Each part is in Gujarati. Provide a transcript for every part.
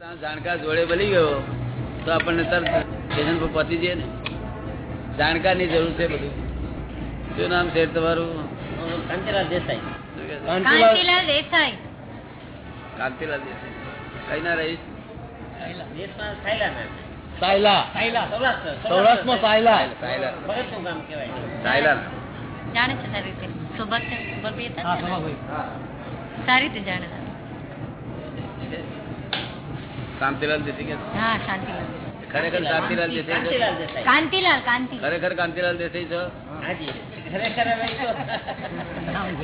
જાણકાર જોડે બની ગયો તો આપણને તરત સ્ટેશન પર પહોંચી જઈએ ને. જાણકારની જરૂર છે બધું. શું નામ છે તમારું? કાંતિલાલ દેસાઈ? કાંતિલાલ દેસાઈ. કાંતિલાલ દેસાઈ. કઈ ના રહીશ સાયલા. સાયલા સૌરાષ્ટ્રમાં સાયલા. સાયલા. સાયલા. જાણે છે સારી રીતે? સભાભાઈ સારી રીતે જાણે છે. દેસાઈ કે હા શાંતિલાલ. ખરેખર કાંતિલાલ દેસાઈ. છો? કાંતિલાલ કાંતિ. ખરેખર કાંતિલાલ દેસાઈ છો? હાજી ખરેખર હવે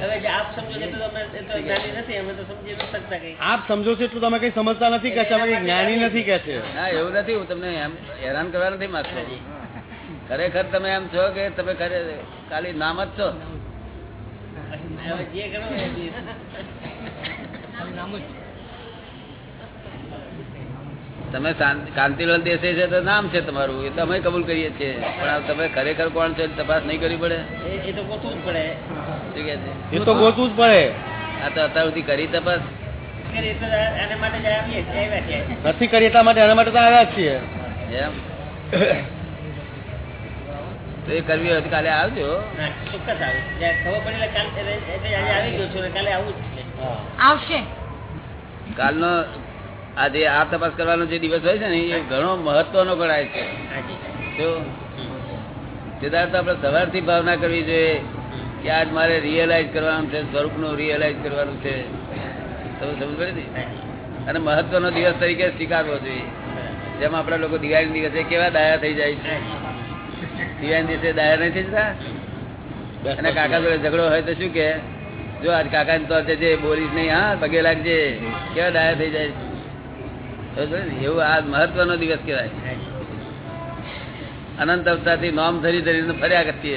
હવે આપ સમજો છો તો તો જ્ઞાની નથી અમે તો સમજી ન શકતા કઈ. આપ સમજો છો એટલું તમે કઈ સમજતા નથી કે છે અમે જ્ઞાની નથી કે છે. ના એવું નથી હું તમને એમ હેરાન કરવા નથી માંગતો. ખરેખર તમે એમ છો કે તમે ખરે ખાલી નામ જ છો? જે કરો જ. તમે કાંતિલાલ દેસાઈ છે તો નામ છે તમારું. એ તો અમે કબૂલ કરીએ છીએ. પણ તમે ખરેખર કોણ છો તપાસ નહીં કરવી પડે? એ- તો ગોતવું જ પડે. શું છે? એ તો ગોતવું જ પડે. આ તો અત્યાર સુધી કરી તપાસ? નથી કરી એટલા માટે એના માટે તો આવ્યા છીએ. એમ? તો એ કરવી હોય કાલે આવજો. ચોક્કસ આવે. કાલ ગયો છું કાલે આવું જ છે. આવશે. કાલનો આ જે આ તપાસ કરવાનો જે દિવસ હોય છે ને એ ઘણો મહત્વનો ગણાય છે. સિદ્ધાર્થ આપણે સવારથી ભાવના કરવી જોઈએ કે આજ મારે રિયલાઇઝ કરવાનું છે સ્વરૂપનું રિયલાઇઝ કરવાનું છે. તમે સમજ પડે ને અને મહત્વનો દિવસ તરીકે સ્વીકારવો જોઈએ. જેમ આપણા લોકો દિવાળી દિવસે કેવા દાયા થઈ જાય છે. દિવાળી દિવસે દાયા નહીં થઈ જતા અને કાકા જોડે ઝઘડો હોય તો શું કે? જો આજ કાકા ને તો જે બોલીશ નહીં હા પગે લાગજે. કેવા દાયા થઈ જાય છે? એવું આ મહત્વનો દિવસ કહેવાય. અનંત અવતારથી નોમ ધરી ધરીને ફર્યા કરતી?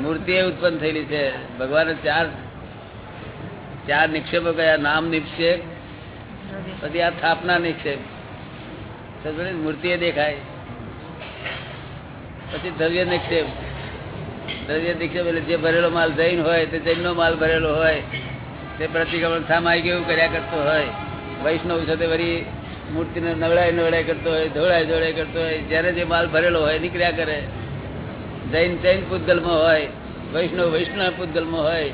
મૂર્તિ એ ઉત્પન્ન થયેલી છે. ભગવાને ચાર ચાર નિક્ષેપો કયા નામ નિક્ષેપ, પછી આ સ્થાપના નિક્ષેપ. મૂર્તિ એ દેખાય. પછી દ્રવ્ય નિક્ષેપ. દ્રવ્ય નિક્ષેપ એટલે જે ભરેલો માલ જૈન હોય, તે જૈનનો માલ ભરેલો હોય. તે પ્રતિક્રમણ સામાયિક એવું કર્યા કરતો હોય. વૈષ્ણવ સાથે વળી મૂર્તિને નવડાય નવડાય કરતો હોય, ધોળાય ધોળાય કરતો હોય. જ્યારે જે માલ ભરેલો હોય, નીકળ્યા કરે. જૈન જૈન પૂતગલમાં હોય, વૈષ્ણવ વૈષ્ણવ પૂતગલમાં હોય.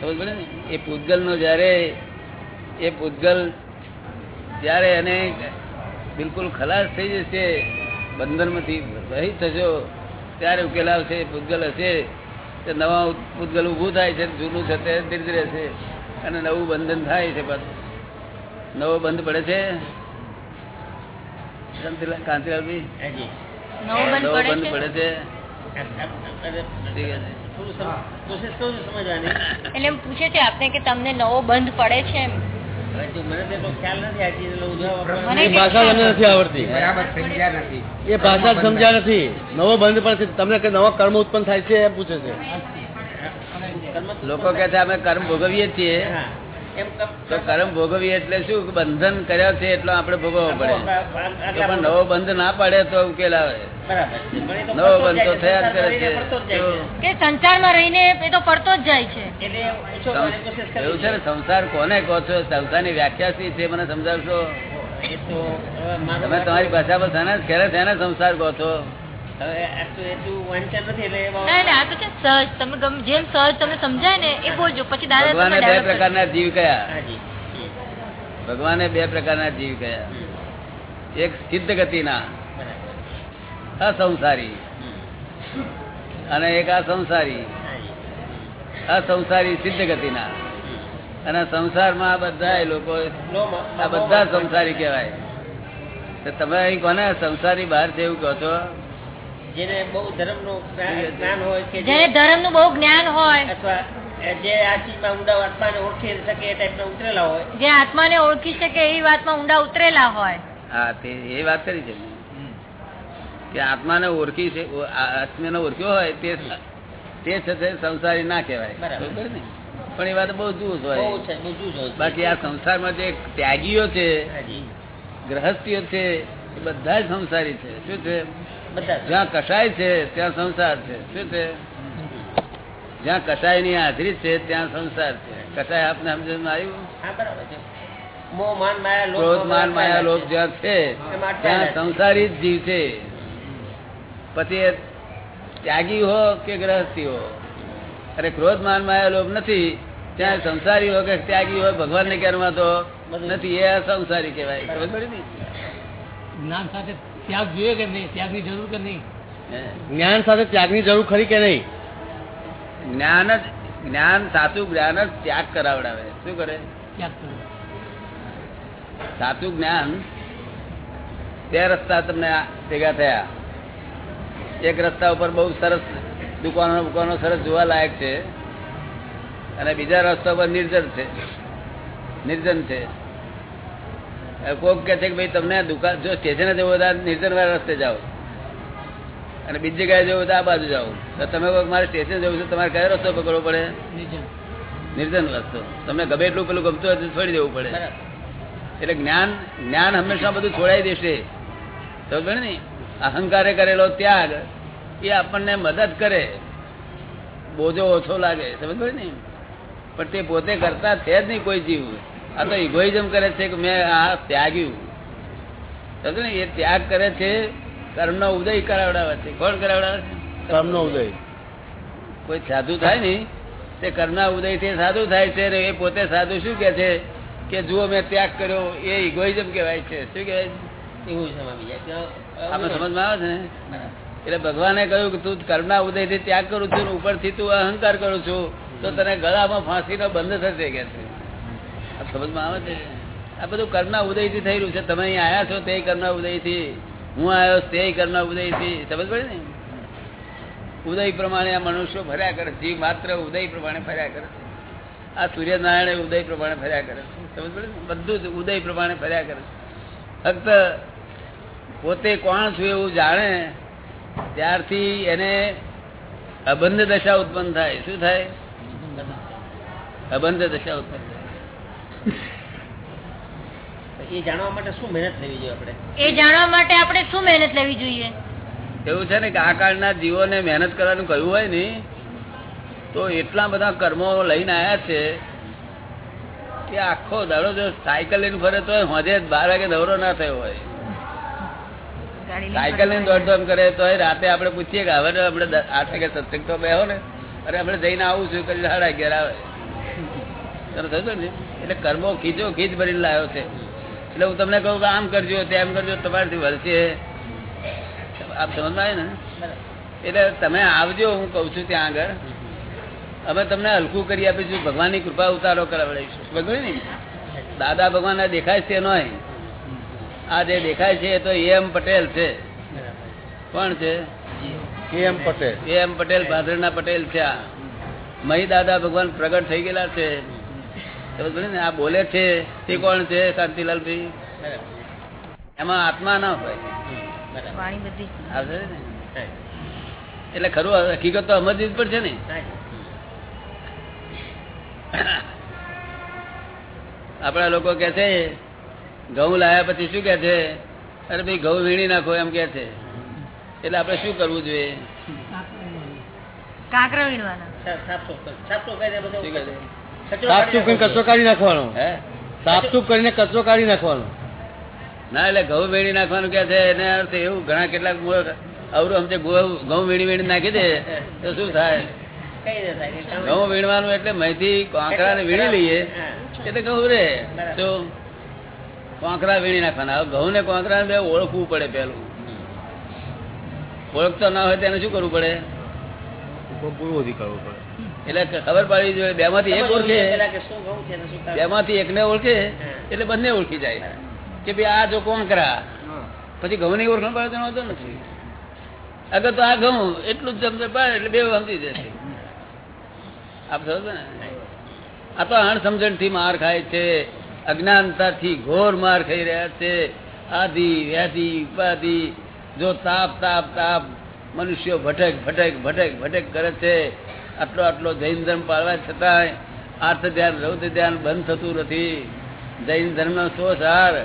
સમજ પડે ને, એ પૂતગલનો જ્યારે, એ પૂતગલ જ્યારે એને બિલકુલ ખલાસ થઈ જશે, બંધનમાંથી રહી થશો, ત્યારે ઉકેલાવશે પૂતગલ હશે. તે નવા પૂતગલ ઊભું થાય છે, જૂનું છે તે ધીરે ધીરે છે. અને નવું બંધન થાય છે પાછું નવો બંધ પડે છે. કાંતિલાલ કાંતિલાલભાઈ નવો બંધ પડે છે? પડે એટલે પૂછે છે આપને કે તમને નવો બંધ પડે છે એમ. એ ભાષા તમને નથી આવડતી. બરાબર સમજ્યા નથી. એ ભાષા સમજ્યા નથી. નવો બંધ પણ છે. તમને કે નવા કર્મ ઉત્પન્ન થાય છે એમ પૂછે છે. લોકો કે છે અમે કર્મ ભોગવીએ છીએ. તો કર્મ ભોગવીએ એટલે શું? બંધન કર્યા છે એટલો આપણે ભોગવવો પડે. પણ નવો બંધ ના પડે તો ઉકેલ આવે નવો બંધ તો થયા જ કરે છે. કે સંસારમાં રહીને એ તો પડતો જ જાય છે. એવું છે ને સંસાર કોને કહો છો? સંસારની વ્યાખ્યા શી છે મને સમજાવશો? તમે તમારી ભાષામાં શાના શેના સંસાર કહો છો? ભગવાને બે પ્રકારના જીવ કયા? હાજી ભગવાને બે પ્રકારના જીવ કયા? એક સિદ્ધ ગતિના અસંસારી અને એક આ સંસારી હાજી અસંસારી સિદ્ધ ગતિના. અને સંસારમાં આ બધા લોકો આ બધા સંસારી કહેવાય. તમે અહીં કોને સંસારી બહાર છે એવું કહો છો? જેને બહુ ધર્મનું જ્ઞાન હોય કે જેને ધર્મનું બહુ જ્ઞાન હોય. અથવા જે આ ચીજમાં ઊંડા આત્માને ઓળખી શકે એ ટાઈપના ઉતરેલા હોય. જે આત્માને ઓળખી શકે એવી વાતમાં ઊંડા ઉતરેલા હોય. હા તે એ વાત કરી છે. કે આત્માને ઓળખી છે આત્માને ઓળખ્યો હોય તે તે છે સંસારી ના કહેવાય. બરાબર. ને? પણ એ વાત બહુ જૂથ હોય. બહુ છે જૂજ હોય. બાકી આ સંસારમાં જે ત્યાગીઓ છે ગ્રહસ્થીઓ છે એ બધા જ સંસારી છે. શું છે. જ્યાં કસાય છે ત્યાં સંસાર છે. શું છે? જ્યાં કસાયની હાજરી છે ત્યાં સંસાર છે. કસાય આપને સમજણ આવ્યું? હા બરાબર છે. મોહ માન માયા લોભ ક્રોધ માન માયા લોભ જ્યાં છે ત્યાં સંસારી જ જીવ છે. પછી ત્યાગી હો કે ગ્રહસ્થી હો? અરે ક્રોધ માન માયા લોભ નથી. ત્યાં સંસારી હો કે ત્યાગી હોય ભગવાન ને ક્યારમાં તો નથી. એ સંસારી કહેવાય. ખબર પડી જ્ઞાન સાથે ત્યાગ જોઈએ કે નહીં? ત્યાગની જરૂર કે નહીં? જ્ઞાન સાથે ત્યાગની જરૂર ખરી કે નહીં? જ્ઞાન જ જ્ઞાન સાચું જ્ઞાન જ ત્યાગ કરાવડાવે. શું કરે? સાચું જ્ઞાન બે રસ્તા તમને ભેગા થયા. એક રસ્તા ઉપર બહુ સરસ દુકાનો દુકાનો સરસ જોવા લાયક છે. અને બીજા રસ્તા ઉપર નિર્જન છે. નિર્જન છે. કોક કે છે કે ભાઈ તમને દુકાન જો સ્ટેશને જવું હોય તો રસ્તે જાઓ. અને બીજી જગ્યાએ જવું તો આ બાજુ જાઓ. તો તમે કહો મારે સ્ટેશન જવું છે તમારે કયો રસ્તો પકડવો પડે? નિર્જન. રસ્તો. તમને ગમે એટલું પેલું ગમતું હોય તો છોડી દેવું પડે. એટલે જ્ઞાન જ્ઞાન હંમેશા બધું છોડાઈ દેશે. સમજ ને? અહંકારે કરેલો ત્યાગ એ આપણને મદદ કરે. બોજો ઓછો લાગે. સમજ ને? પણ તે પોતે કરતા છે જ નહીં કોઈ જીવ. આ તો ઇગોઇઝમ કરે છે કે મેં આ ત્યાગ્યું. સમજો ને એ ત્યાગ કરે છે કર્મનો ઉદય કરાવડાવે છે. કોણ કરાવડાવે છે? કર્મનો ઉદય. કોઈ સાધુ થાય ને તે કર્મના ઉદયથી સાધુ થાય છે ને એ પોતે સાધુ શું કે છે? કે જુઓ મેં ત્યાગ કર્યો. એ ઇગોઇઝમ કહેવાય છે. શું કહેવાય? છે એવું આપણે સમજમાં આવે છે ને? એટલે ભગવાને કહ્યું કે તું કર્મના ઉદયથી ત્યાગ કરું છું ઉપર ઉપરથી તું અહંકાર કરું છું તો તને ગળામાં ફાંસીનો બંધ થશે કે છે. સમજમાં આવે છે? આ બધું કર્મના ઉદયથી રહ્યું છે. તમે અહીં આયા છો તે કર્મના ઉદયથી. હું આવ્યો તે કર્મના ઉદયથી. સમજ પડે ને? ઉદય પ્રમાણે આ મનુષ્યો ફર્યા કરે જીવ માત્ર ઉદય પ્રમાણે ફર્યા કરે છે. આ સૂર્યનારાયણ ઉદય પ્રમાણે ફર્યા કરે છે. સમજ પડે બધું જ ઉદય પ્રમાણે ફર્યા કરે છે. ફક્ત પોતે કોણ છું એવું જાણે, ત્યારથી એને અબંધ દશા ઉત્પન્ન થાય. શું થાય? અબંધ દશા ઉત્પન્ન થાય. એ જાણવા માટે શું મહેનત લેવી જોઈએ આપણે? એ જાણવા માટે આપણે શું મહેનત લેવી જોઈએ? એવું છે ને કે આ કાળના જીવોને મહેનત કરવાનું કહ્યું હોય ને તો એટલા બધા કર્મો લઈને આવ્યા છે કે આખો દાડો જો સાયકલ લઈને ફરે તો હોજે બાર વાગે દવરો ના થયો હોય. સાયકલ લઈને દોડધામ કરે તો રાતે આપણે પૂછીએ કે હવે આપણે આઠ વાગે સત્સંગ તો બેહો ને અરે આપણે જઈને આવું છું કરી સાડા અગિયાર આવે. ને? એટલે કર્મો ખીચો ખીચ ભરીને લાવ્યો છે. એટલે હું તમને કહું કે આમ કરજો તેમ કરજો તમારાથી વલશે આપ સમજમાં આવે ને? એટલે તમે આવજો હું કઉ છું ત્યાં આગળ. અમે તમને હલકું કરી આપીશું ભગવાનની કૃપા ઉતારો કરાવડાવીશું. બગડે ને? દાદા ભગવાન આ દેખાય છે નો આ જે દેખાય છે એ તો એમ પટેલ છે. કોણ છે? એમ પટેલ? એમ પટેલ ભાદરના પટેલ છે આ. મહી દાદા ભગવાન પ્રગટ થઈ ગયેલા છે. ને આ બોલે છે તે કોણ છે શાંતિલાલ ભાઈ એમાં આત્મા ના હોય. એટલે ખરું હકીકત તો સમજવી જ પડશે ને. આપણા લોકો કે છે ઘઉં લાયા પછી શું કે છે? અરે ભાઈ ઘઉં વીણી નાખો એમ કે છે. એટલે આપણે શું કરવું જોઈએ? કાંકરા વીણવાના. સાફ સુફ કરીને કચરો કાઢી નાખવાનો. હે? સાફ સૂફ કરીને કચરો કાઢી નાખવાનો. ના એટલે ઘઉં વેણી નાખવાનું કે છે એને અર્થ એવું ઘણા કેટલાક અવરું સમજે ઘઉં વીણી વીણી નાખી દે તો શું થાય? કઈ રીતે થાય? કે કામ- ઘઉં વીણવાનું એટલે મહીથી કોંકરાને વીણી લઈએ એટલે ઘઉં રે. તો કોંકરા વીણી નાખવાના. ઘઉં ને કોંકરા બે ઓળખવું પડે પેલું ઓળખતો ના હોય તેને શું કરવું પડે? પૂરું બધી કરવું પડે. એટલે ખબર પાડવી જોઈએ બે માંથી એક ઓળખે. બે માંથી એકને ઓળખે એટલે બંને ઓળખી જાય. કે ભાઈ આ જો કોંકરા પછી ઘઉં ની ઓળખાણ પાડે તો વાંધો નથી. અગર તો આ ઘઉં એટલું જ સમજે પાડે એટલે બે સમજી જશે આપ સમજો ને? આ તો અણસમજણથી માર ખાય છે અજ્ઞાનતા થી ઘોર માર ખાઈ રહ્યા છે. આધિ વ્યાધિ ઉપાધિ જો તાપ તાપ તાપ મનુષ્યો ભટક ભટક ભટક ભટક કરે છે આટલો આટલો જૈન ધર્મ પાળવા છતાંય આર્થ ધ્યાન રૌદ્ર ધ્યાન બંધ થતું નથી. જૈન ધર્મ નો શો સાર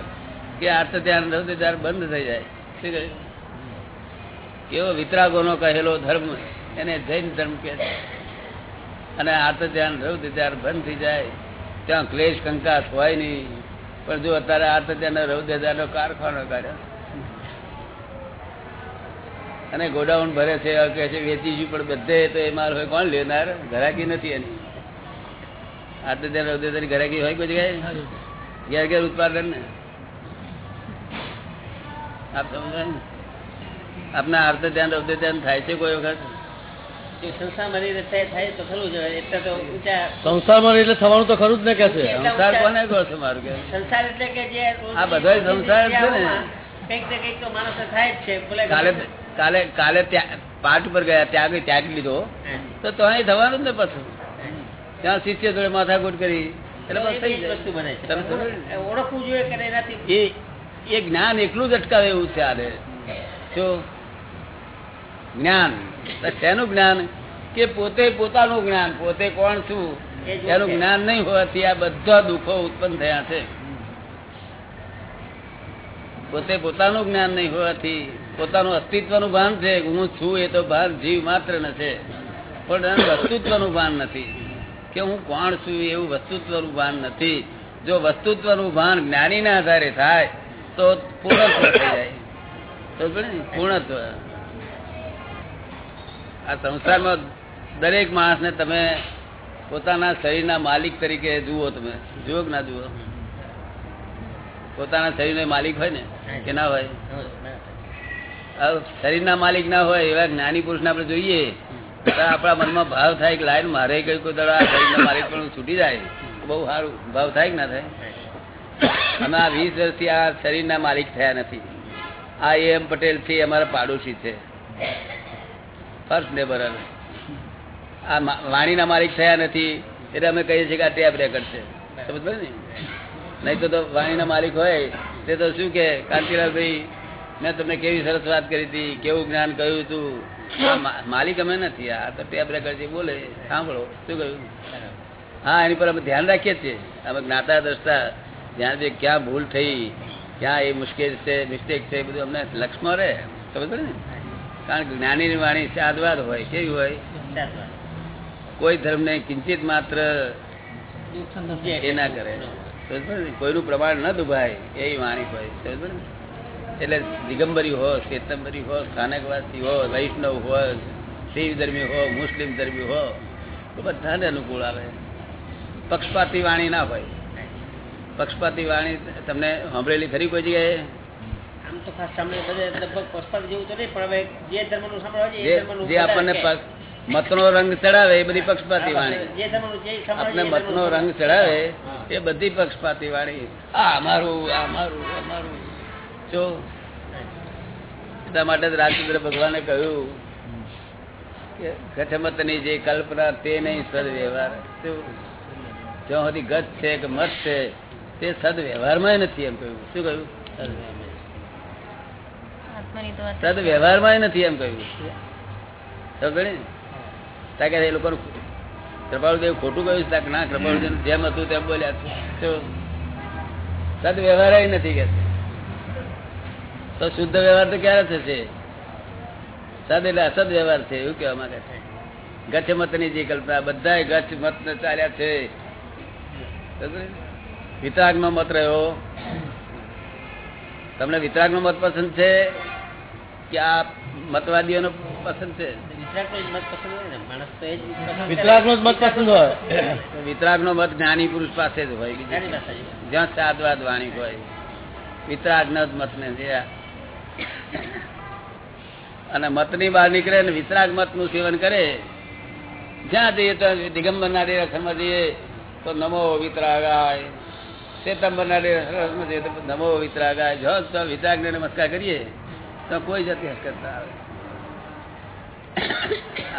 કે આર્થ ધ્યાન રૌદ્ર ધ્યાન બંધ થઈ જાય. શું કહે? કેવો વિતરાગોનો કહેલો ધર્મ એને જૈન ધર્મ કે છે. અને આર્થ ધ્યાન રૌદ્ર ધ્યાન બંધ થઈ જાય. ત્યાં ક્લેશ, કંકાસ હોય નહીં. પણ જો અત્યારે આર્થ ધ્યાન રૌદ્ર રૌદ્રતાનો કારખાનો કાઢ્યો અને ગોડાઉન ભરે છે કે છે વેચીશું પણ બધે તો એ માલ હોય કોણ લેનાર? ઘરાકી નથી એની. આટલે ત્યાં રૌદ્રતાની ઘરાકી હોય કોઈ જગ્યાએ? ઘેર ઘેર ઉત્પાદન ને. આપ સમજાય આપના અર્થ ધ્યાન રૌદ્ર ધ્યાન થાય છે કોઈ વખત? સંસારમાં એટલે થવાનું તો ખરું જ ને કે છે? સંસાર કોને કહો છો મારું કે? સંસાર એટલે કે જે આ બધા સંસાર છે ને. કંઈક ને કંઈક તો માણસને થાય જ છે ભલે કાલે કાલે પાઠ ઉપર ગયા ત્યાગ ત્યાગ લીધો. તો તો અહીં થવાનું જ ને પાછું. ત્યાં શિષ્ય જોડે માથાકૂટ કરી. એટલે બસ થઈ વસ્તુ બને છે. તમે સમજો ને? એ ઓળખવું જોઈએ કે એનાથી? એ એ જ્ઞાન એકલું જ અટકાવે એવું છે આને. જો જ્ઞાન શેનું જ્ઞાન કે પોતે પોતાનું જ્ઞાન પોતે કોણ છું એનું જ્ઞાન નહીં હોવાથી આ બધા દુઃખો ઉત્પન્ન થયા છે. પોતે પોતાનું જ્ઞાન નહીં હોવાથી પોતાનું અસ્તિત્વનું ભાન છે હું છું એ તો ભાન જીવ માત્ર ન છે. પણ એનું વસ્તુત્વનું ભાન નથી. કે હું કોણ છું એવું વસ્તુત્વનું ભાન નથી. જો વસ્તુત્વનું ભાન જ્ઞાનીના આધારે થાય, તો પૂર્ણત્વ થઈ જાય. તો પૂર્ણત્વ. આ સંસારમાં દરેક માણસને તમે પોતાના શરીરના માલિક તરીકે જુઓ તમે. જુઓ કે ના જુઓ? પોતાના શરીરનો માલિક હોય ને કે ના હોય? શરીરના માલિક ના હોય એવા જ્ઞાની પુરુષને આપણે જોઈએ તો આપણા મનમાં ભાવ થાય કે લાઈન મારે કઈ કોઈ દડા શરીરના માલિક પણ છૂટી જાય બહુ સારું. ભાવ થાય કે ના થાય? અમે આ વીસ વર્ષથી આ શરીરના માલિક થયા નથી. આ એમ પટેલ છે અમારા પાડોશી છે. ફર્સ્ટ નેબર આ વાણીના માલિક થયા નથી એટલે અમે કહીએ છીએ કે આ ટેપ રેકર્ડ છે. સમજ ને? નહીં તો વાણીના માલિક હોય. તે તો શું કે કાંતિલાલભાઈ મેં તમને કેવી સરસ વાત કરી હતી કેવું જ્ઞાન કહ્યું હતું માલિક અમે નથી આ તો ટેપ રેકર્ડ બોલે સાંભળો શું કહ્યું હા એની પર અમે ધ્યાન રાખીએ છીએ. અમે જ્ઞાતા દ્રષ્ટા ધ્યાન દે ક્યાં ભૂલ થઈ ક્યાં એ મુશ્કેલ છે મિસ્ટેક છે એ બધું અમને લક્ષમાં રહે. સમજ પડે ને? કારણ કે જ્ઞાનીની વાણી સાદવાદ હોય કેવી હોય? કોઈ ધર્મને કિંચિત માત્ર એ ના કરે? કોઈનું પ્રમાણ ન દુભાય એ વાણી હોય? એટલે દિગંબરી હો શ્વેતંબરી હો સ્થાનકવાસી હો વૈષ્ણવ હો શિવ ધર્મી હો મુસ્લિમ ધર્મી હો તો બધાને અનુકૂળ આવે. પક્ષપાતી વાણી ના હોય. પક્ષપાતી વાણી તમને સાંભળેલી ખરી કોઈ જગ્યાએ? આમ તો ખાસ બધે લગભગ પક્ષપાત જેવું તો નહીં પણ હવે જે ધર્મનું સાંભળવા જે આપણને મતનો રંગ ચડાવે એ બધી પક્ષપાતી વાણી. જે ધર્મનું જે આપણે છે એ મતનો રંગ ચડાવે એ બધી પક્ષપાતી વાળી. આ અમારું અમારું અમારું. જો એટલા માટે જ રાજચંદ્ર ભગવાને કહ્યું કે ઘટમતની જે કલ્પના તે નહીં સદવ્યવહાર? જ્યાં સુધી ગત છે કે મત છે તે સદવ્યવહારમાં નથી એમ કહ્યું. શું કહ્યું? સદ સદવ્યવહારમાં નથી એમ કહ્યું. સમજે? તાકે એ લોકોનું કૃપાળુદેવ ખોટું કહ્યું છે, ના કૃપાળુદેવ જેમ હતું તેમ બોલ્યા છે. સદ વ્યવહાર નથી કે તો શુદ્ધ વ્યવહાર તો ક્યારે થશે? સદ એટલે અસદ વ્યવહાર છે, એવું કહેવા માંગે છે. ગચ્છ મતની જે કલ્પના બધા ગચ્છ મત ચાલ્યા છે? વિતરાગનો મત રહ્યો. તમને વિતરાગનો મત પસંદ છે? કે આ મતવાદીઓનો પસંદ છે. મત હોય ને? મત પસંદ હોય. વિતરાગનો મત જ્ઞાની પુરુષ પાસે જ હોય. જ્યાં સાદવાદ વાણી હોય. વિતરાગનો જ મત ને જે. અને મતની બહાર નીકળે ને વિતરાગ મતનું સેવન કરે જ્યાં જઈએ તો દિગંબર ના ડેરાખરમાં જઈએ તો નમો વિતરાગાય. શ્વેતંબર ના ડેરાખરમાં જઈએ તો નમો વિતરાગાય. જો વિતરાગ ને નમસ્કાર કરીએ તો કોઈ જાતિ હરકત ના આવે.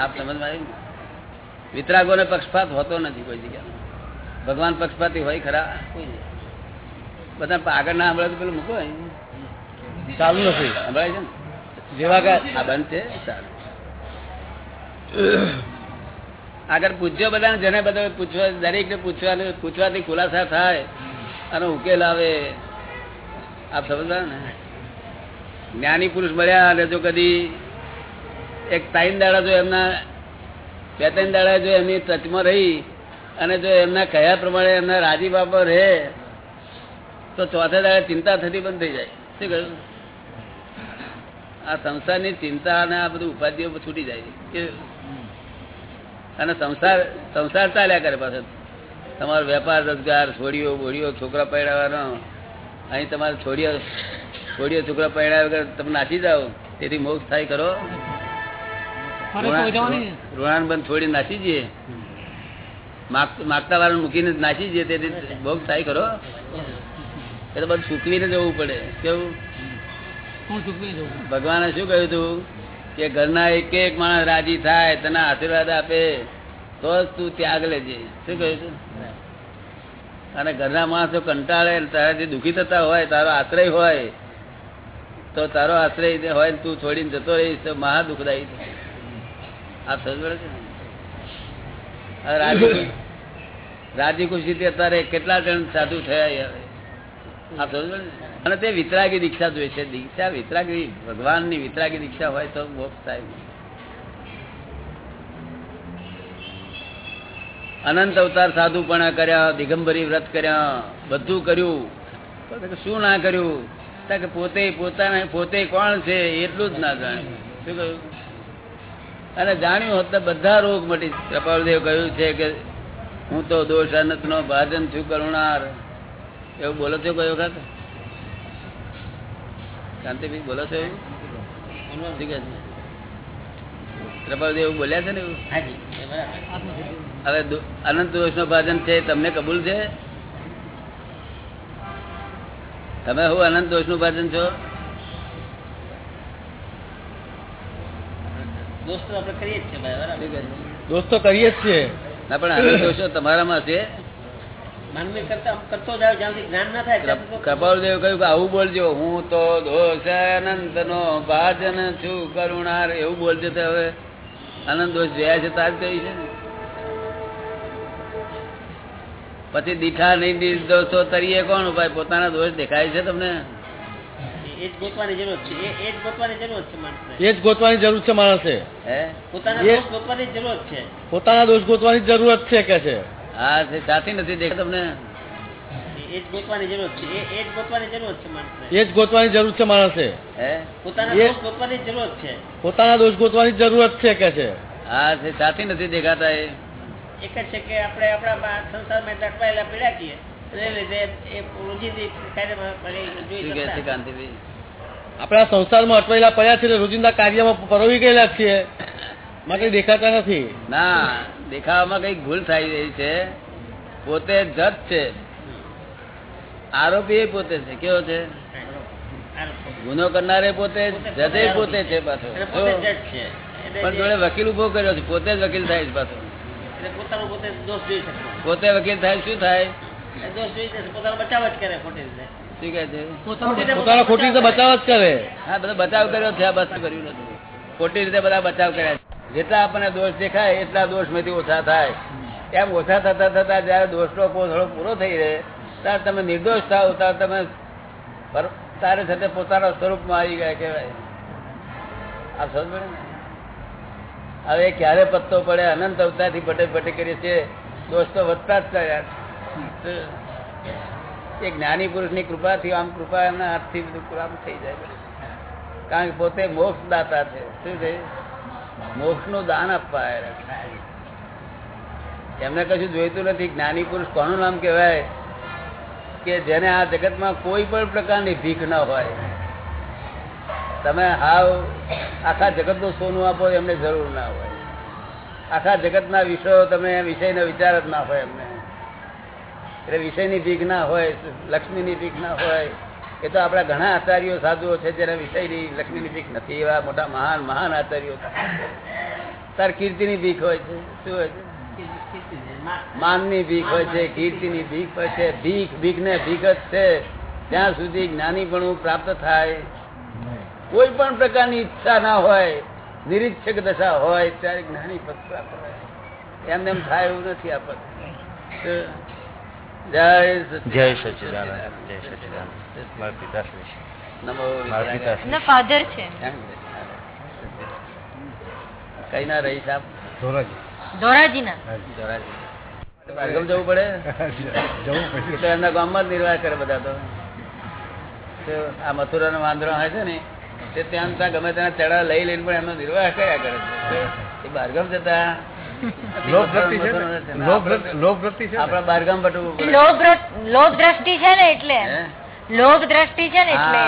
આપ સમજમાં આવ્યું ને? પક્ષપાત હોતો નથી કોઈ જગ્યા ભગવાન પક્ષપાતી હોય ખરા કોઈ. બધા આગળ ના હમણાં તો પેલું મૂકો ચાલુ નથી. સંભળાય છે ને? જેવા કે આ બંધ છે? સારું આગળ પૂછજો બધા જેને બધા પૂછવા દરેક ને પૂછવાનું પૂછવાથી ખુલાસા થાય અને ઉકેલ આવે. આપ સમજવા ને? જ્ઞાની પુરુષ મળ્યા અને જો કદી એક ટાઈમ દાડા જો એમના, બે ત્રણ દાડા જો એમની ટચમાં રહી અને જો એમના કયા પ્રમાણે એમના રાજી પર રહે, તો ચોથે દાડે ચિંતા થતી બંધ થઈ જાય. શું કહ્યું? આ સંસારની ચિંતા અને આ બધું ઉપાધિઓ છૂટી જાય કે અને સંસાર સંસાર ચાલ્યા કરે પાછળ. તમારો વેપાર, રોજગાર, છોડીઓ, બોડીઓ, છોકરા પહેરાવાનો અહીં તમારે છોડીઓ છોડીઓ, છોકરા પહેરાવ્યા વગર તમે નાસી જાઓ. તેથી મોક્ષ થાય કરો તો ઋણાનુબંધ છોડી નાસી જઈએ. માગતા વાળા મૂકીને નાસી જઈએ તેથી ભોગ થાય કરો. એ તો બધું ચૂકવીને જવું પડે. કેવું? ભગવાને શું કહ્યું હતું કે ઘરના એક એક માણસ રાજી થાય તને આશીર્વાદ આપે તો જ તું ત્યાગ લેજે. શું કહ્યું હતું અને ઘરના માણસો કંટાળે તારાથી દુઃખી થતા હોય તારો આશ્રય હોય તો તારો આશ્રય હોય તું છોડીને જતો રહીશ તો મહા દુઃખદાયી રાજી રાજી અત્યારે કેટલા જણ સાધુ થયા અને તે વિતરાગી દીક્ષા જોઈએ છે. દીક્ષા વિતરાગી, ભગવાનની વિતરાગી દીક્ષા હોય તો મોક્ષ થાય. અનંત અવતાર સાધુપણા કર્યા, દિગંબરી વ્રત કર્યા, બધું કર્યું. શું ના કર્યું? કે પોતે પોતાના, પોતે કોણ છે? એટલું જ ના જાણ્યું શું કહ્યું? અને જાણ્યું હોત તો બધા રોગ મટી કપાળદેવ કહ્યું છે કે હું તો દોષ અનંત નો ભાજન છું કરુણાર. એવું બોલો છો કયો વખત? શાંતિભાઈ બોલો છો એવું ઠીક છે. કૃપાળદેવ એવું બોલ્યા છે ને એવું? હવે અનંત દોષ નો ભાજન છે તમને કબૂલ છે? તમે હું અનંત દોષનું ભાજન છો? દોસ્તો આપણે કરીએ જ ભાઈ દોસ્તો કરીએ છીએ. ના પણ અનંત દોષો તમારામાં છે? કપાળદેવ કહ્યું કે આવું બોલજો હું તો દોષ અનંત નો ભાજન છું કરુણાર એવું બોલજો તો હવે. આનંદ દોષ જોયા છે તાર કહી છે ને. પછી દીઠા નહીં દોષો તરીએ કોણ ભાઈ પોતાના દોષ દેખાય છે તમને? એ જ ગોતવાની જરૂર છે. એ એ જ ગોતવાની જરૂર છે માણસને. એ જ ગોતવાની જરૂર છે માણસે. હે? પોતાના એ- દોષ ગોતવાની જરૂર છે. પોતાના દોષ ગોતવાની જરૂરત છે કે છે? હા તે નથી દેખ તમને. એ જ ગોતવાની જરૂર છે. એ એ જ ગોતવાની જરૂર છે માણસને. એ જ ગોતવાની જરૂર છે માણસે. પોતાના દોષ ગોતવાની જરૂર છે. પોતાના દોષ ગોતવાની જરૂરત છે કે છે? હા તે સાથી નથી દેખાતા એ. એક જ છે કે આપણે આપણા સંસારમાં એટલા અટવાયેલા પીડા છીએ. આપણે સંસારમાં અટવાયેલા પડ્યા છે રોજિંદા કાર્યમાં પરોવી ગયેલા છીએ. માટે દેખાતા નથી. ના દેખાવામાં કઈ ભૂલ થઈ રહી છે. પોતે જત છે. આરોપી એ પોતે છે. કેવો છે? ગુનો કરનારે પોતે જજે પોતે છે પાછો. જજ પણ જોડે વકીલ ઊભો કર્યો છે. પોતે જ વકીલ થાય છે પાછો. પોતે વકીલ થાય શું થાય? એ દોષ જોઈ જશે પોતાનો બચાવ જ કરે ખોટી રીતે. બચાવ જ કરે. હા બધા બચાવ કર્યો છે બસ કર્યું નથી. ખોટી રીતે બધા બચાવ કર્યા જેટલા આપણને દોષ દેખાય એટલા દોષમાંથી ઓછા થાય. એમ ઓછા થતા થતા જયારે દોષનો થોડો પૂરો થઈ રહે ત્યારે તમે નિર્દોષ થાવ ત્યારે તમે તારે સાથે પોતાના સ્વરૂપમાં આવી ગયા કહેવાય. આ સમજ પડે હવે ક્યારે પત્તો પડે અનંત અવતારથી પટે પટે કરીએ છીએ. દોષ તો વધતા જ થયા. એ જ્ઞાની પુરુષની કૃપાથી આમ કૃપા એમના હાથથી બધું આમ થઈ જાય કારણ કે પોતે મોક્ષ દાતા છે. શું છે? મોક્ષનું દાન આપવા એમને કશું જોઈતું નથી. જ્ઞાની પુરુષ કોનું નામ કહેવાય? કે જેને આ જગતમાં કોઈ પણ પ્રકારની ભીખ ન હોય. તમે હાવ આખા જગતનું સોનું આપો એમને જરૂર ના હોય. આખા જગતના વિષયો તમે વિષયનો વિચાર જ ના હોય એમને. એટલે વિષયની ભીખ ના હોય, લક્ષ્મીની ભીખ ના હોય, એ તો આપણા ઘણા આચાર્યો સાધુઓ છે જેના વિષયની લક્ષ્મીની ભીખ નથી, એવા મોટા મહાન મહાન આચાર્યો તાર કીર્તિની ભીખ હોય છે, શું હોય છે? માનની ભીખ હોય છે, કીર્તિની ભીખ હોય છે, ભીખ ભીખ ને ભીખ જ છે. ત્યાં સુધી જ્ઞાનીપણું પ્રાપ્ત થાય, કોઈ પણ પ્રકારની ઈચ્છા ના હોય, નિરીક્ષક દશા હોય, ત્યારે જ્ઞાની પદ પ્રાપ્ત થાય. એમને એમ થાય એવું નથી આપણને. જય સચિદાનંદ જય સચિદાનંદ. મારા પિતાશ્રી મારા પિતાશ્રી એમના ફાધર છે. કઈ ના રહીશ આપ ધોરાજીના. ભાર્ગવ જવું પડે? એ તો એમના ગામમાં જ નિર્વાહ કરે બધા તો. આ આ મથુરાનો વાંદરો હોય છે ને તે ત્યાં ને ત્યાં ગમે તેના ચડા લઈ લઈને પણ એમનો નિર્વાહ કર્યા કરે છે. એ બારગમ જતા. લોભ દ્રષ્ટિ છે ને? એટલે? લોભ દ્રષ્ટિ છે ને એટલે?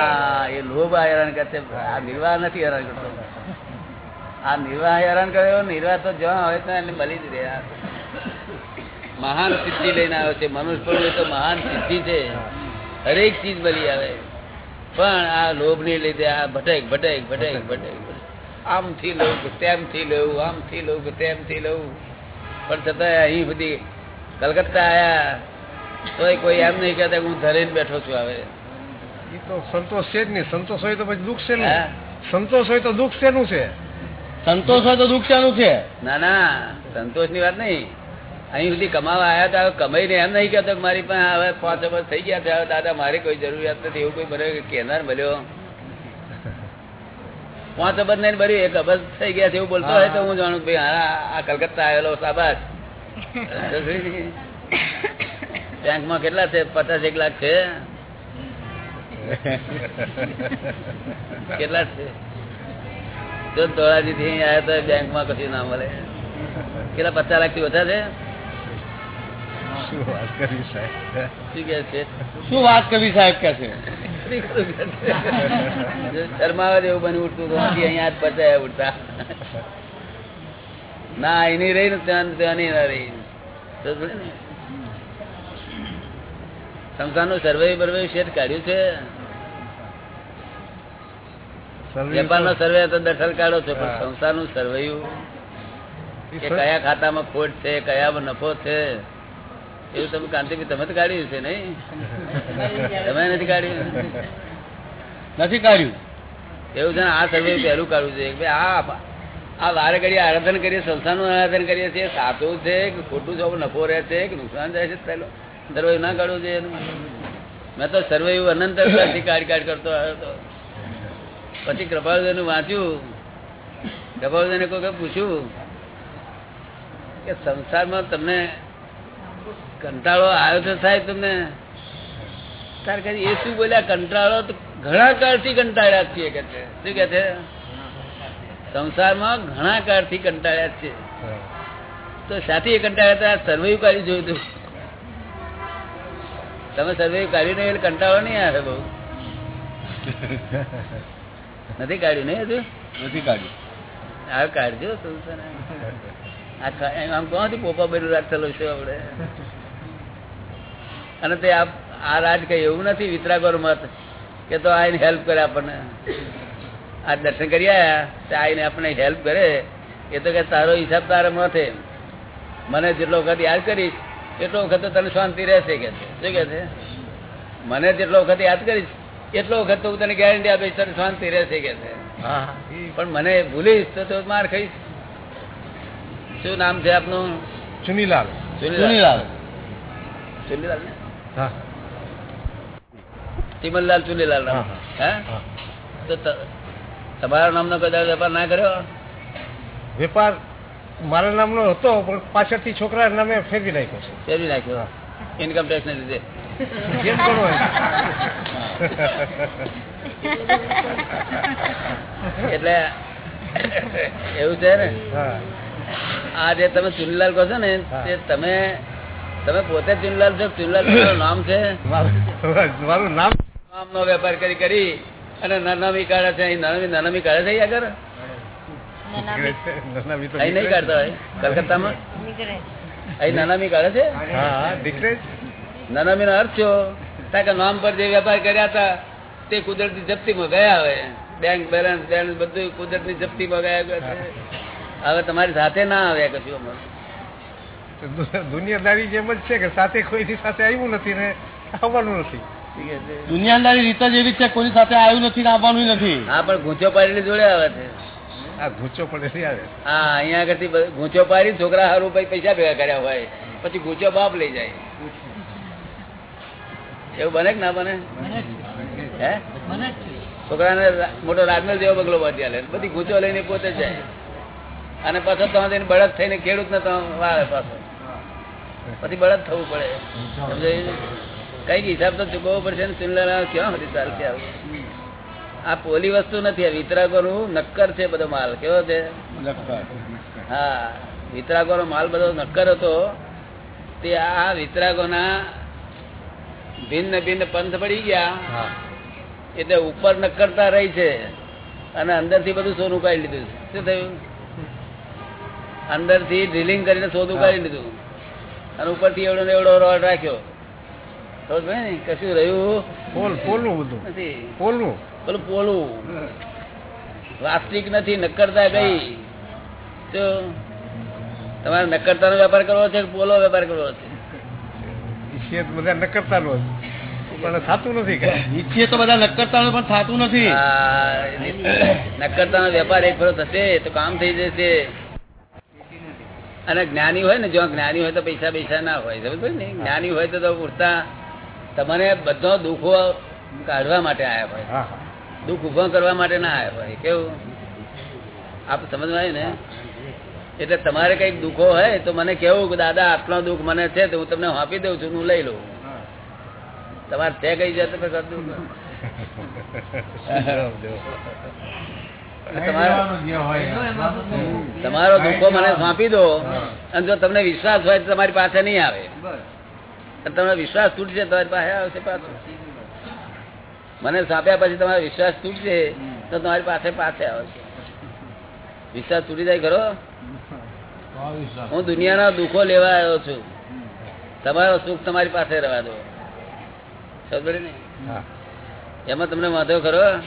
એ લોભ હેરાન આ નિર્વાહ નથી હેરાન કરતો. આ નિર્વાહ હેરાન કર્યો નિર્વાહ તો જ્યાં હોય ત્યાં એને મળી જ રહ્યા મહાન સિદ્ધિ લઈને આવ્યો છે. મનુષ્ય પણ એ તો મહાન સિદ્ધિ છે. હરેક ચીજ બલી આવે. પણ આ લોભ ને લીધે આ ભટક ભટક ભટક ભટક. આમથી લઉં કે તેમથી લઉં આમથી લઉં કે તેમથી લઉં. પણ છતાં અહીં સુધી કલકત્તા આયા તોય કોઈ એમ નહીં કહેતા કે હું ધરીને બેઠો છું હવે. એ તો સંતોષ છે જ નહીં. સંતોષ હોય તો પછી દુઃખ છે ને સંતોષ હોય તો દુઃખ શેનું છે? સંતોષ હોય તો દુઃખ શેનું છે? ના ના. સંતોષની વાત નહીં. અહીં સુધી કમાવા આવ્યા હતા હવે કમાઈને એમ નહીં કહેતો મારી પાસે હવે પાંચ વર્ષ થઈ ગયા છે. હવે દાદા મારી કોઈ જરૂરિયાત નથી. એવું કોઈ મને કેનાર મળ્યો? પાંચ અબજ નહીં ભર્યું એક અબજ થઈ ગયા છે એવું બોલતો હોય તો હું. જાણું ભાઈ આ કલકત્તા આવેલો સાબાસ બેંકમાં કેટલા છે? પચાસ એક લાખ છે. કેટલા છે? જો ધોળાજી થી આવ્યા તો બેંકમાં કશું ના મળે. કેટલા? પચાસ લાખથી ઓછા છે? શું વાત કરી સાહેબ? શું કે છે? શું વાત કરવી સાહેબ કે છે? શરમાવા જેવું બની ઉઠતું હતું અહીંયા જ પચાયા ઉઠતા. ના એની રહી ને ત્યાં ત્યાંની ના રહી. તો થોડી ને. સંસારનું સર્વે બર્વે શેઠ કાઢ્યું છે. વેપારનો સર્વે તો દર્શન કાઢો છો પણ સંસ્થાનું સંસારનું સર્વેયું કે કયા ખાતામાં ખોટ છે કયામાં નફો છે? એવું તમે કાંતિભાઈ તમે તો કાઢ્યું છે નહીં? તમે નથી કાઢ્યું? નથી કાઢ્યું. એવું છે આ સર્વે પહેલું કાઢવું છે. કે આ આ વારે ઘડી આરાધન કરીએ સંસ્થાનું આરાધન કરીએ છીએ સાચું છે કે ખોટું છે નફો રહે છે કે નુકસાન જાય છે પહેલો? સર્વે ના કાઢવું જોઈએ. મેં તો સર્વે એવું અનંત કાઢ કાઢ કરતો આવ્યો હતો. પછી કૃપાળુદેવ વાંચ્યું. કૃપાળુદેવને કોઈ પૂછ્યું કે સંસારમાં તમને કંટાળો આવ્યો તો સાહેબ તમને. તાર કરી એ શું બોલ્યા? કંટાળો તો ઘણા કાળથી કંટાળ્યા છીએ કે છે. શું કે છે? સંસારમાં ઘણા કાળથી કંટાળ્યા છે તો સાથી એ કંટાળ્યા હતા? સર્વૈવ કાઢી જોયું હતું તમે સર્વૈવ કાઢ્યું નહીં એટલે કંટાળો નહીં આવે બહુ. નથી કાઢ્યું નહીં હજુ? નથી કાઢ્યું. આ કાઢજો સંસાર એમ આમ કોણથી પોપા બેરું રાખેલો છે આપણે અને તે આ રાજ કઈ એવું નથી વિતરાગોર મત કે તો આઈને હેલ્પ કરે આપણને. આ દર્શન કરી આવ્યા તે આઈને આપણને હેલ્પ કરે. એ તો કે તારો હિસાબ તારે મથે મને જેટલો વખત યાદ કરીશ એટલો વખત તો તને શાંતિ રહેશે કે છે. શું કે છે? મને જેટલો વખત યાદ કરીશ એટલો વખત તો હું તને ગેરંટી આપીશ તને શાંતિ રહેશે કે છે. પણ મને ભૂલીશ તો તો માર ખાઈશ. શું નામ છે આપનું? ચુનીલાલ સુનીલાલ. ચુનીલાલ ને? હા. ચુલીલાલ નામ. હા, તો તમારા નામનો કદાચ વેપાર ના કર્યો? વેપાર મારા નામનો હતો પણ પાછળથી છોકરા નામે ફેરવી નાખ્યો છે. ફેરવી નાખ્યો? ઇન્કમ ટેક્સ ને લીધે? કેમ કરો? એટલે એવું છે ને? આ જે તમે ચુલીલાલ કહો છો ને તે તમે તમે પોતે ચુનલાલ છો ચુનલાલ નામ છે? મારું નામ નામ નો વેપાર કરી કરી અને નાનામી કાઢે છે. અહીં નાનામી નાનામી કાઢે છે અહીં આગળ? નીકળે છે. નાનામી તો અહીં નહીં કાઢતા હોય? કલકત્તામાં? અહીં નાનામી કાઢે છે. નાનામી નો અર્થ છો કે નામ પર જે વેપાર કર્યા હતા તે કુદરતી જપ્તીમાં ગયા હવે. બેંક બેલેન્સ બેલેન્સ બધું કુદરતી જપ્તીમાં ગયા. હવે તમારી સાથે ના આવ્યા કશું અમારું. દુનિયાદારી જેમ જ છે કે સાથે કોઈની સાથે આવ્યું નથી ને આવવાનું નથી? દુનિયાદારી રીત જ એવી છે કોઈની સાથે આવ્યું નથી ને આવવાનું નથી. હા પણ ગૂંચો પાડેલી જોડે આવે છે. આ ઘૂંચો પડેલી આવે હા અહીંયા આગળથી ગૂંચો પાડી છોકરા હારું ભાઈ પૈસા ભેગા કર્યા હોય પછી ગૂંચો બાપ લઈ જાય. એવું બને કે ના બને? હે? છોકરાને મોટો રાજમેલ જેવો બગલો બાંધી આલે. બધી ગૂંચો લઈને પોતે જાય. અને પાછો તમે બળદ થઈને ખેડૂત ને તમે વાળે પાછો. પછી બળદ થવું પડે. કઈ કંઈક હિસાબ તો ચૂકવવો પડશે ને સુનલા ક્યાં હતી ચાલશે આવું. આ પોલી વસ્તુ નથી આ વિતરાગોનું નક્કર છે બધો માલ. કેવો છે? હા વિતરાગોનો માલ બધો નક્કર હતો. તે આ વિતરાગોના ભિન્ન ભિન્ન પંથ પડી ગયા. એટલે ઉપર નક્કરતા રહી છે. અને અંદરથી બધું સોનું કાઢી લીધું શું થયું? અંદરથી ડ્રિલિંગ કરીને સોનું કાઢી લીધું. અને ઉપરથી એવડો ને એવડો રોડ રાખ્યો. ને? કશું રહ્યું? પોલ બધું. નથી. પોલનું. પેલું પોલું. પ્લાસ્ટિક નથી નક્કરતા ગઈ. તો તમારે નક્કરતાનો વેપાર કરવો છે કે પોલો વેપાર કરવો છે? બધા નકરતા નો પણ થતું નથી ઈચ્છીએ તો બધા નક્કરતાનું પણ થતું નથી. આ નક્કરતાનો વેપાર એક ફરો થશે તો કામ થઈ જશે. અને જ્ઞાની હોય ને જો જ્ઞાની હોય તો પૈસા પૈસા ના હોય સમજ ને? જ્ઞાની હોય તો પૂરતા તમને બધો દુઃખો કાઢવા માટે આવ્યા હોય. દુઃખ ઊભો કરવા માટે ના આવ્યા હોય કેવું? આપ સમજવાય ને? એટલે તમારે કંઈક દુઃખો હોય તો મને કેવું કે દાદા આટલો દુઃખ મને છે તો હું તમને આપી દઉં છું હું લઈ લઉં. તમારે તે કઈ જશે તો કરતું તમારો તમારો દુઃખો મને સોંપી દો. અને જો તમને વિશ્વાસ હોય તો તમારી પાસે નહીં આવે. અને તમને વિશ્વાસ તૂટશે તમારી પાસે આવશે પાછો. મને સોંપ્યા પછી તમારો વિશ્વાસ તૂટશે તો તમારી પાસે પાસે આવશે. વિશ્વાસ તૂટી જાય ખરો? હું દુનિયાના દુઃખો લેવા આવ્યો છું. તમારો સુખ તમારી પાસે રહેવા દો. સમજ ને? એમાં તમને વાંધો ખરો?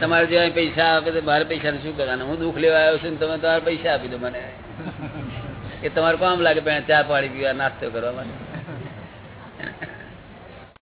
તમારે જે પૈસા આપે તો મારે પૈસા શું કરવાનું? હું દુઃખ લેવા આવ્યો છું તમે તમારે પૈસા આપી દો મને. એ તમારે કામ લાગે ચા પાણી પીવા નાસ્તો કરવા માટે.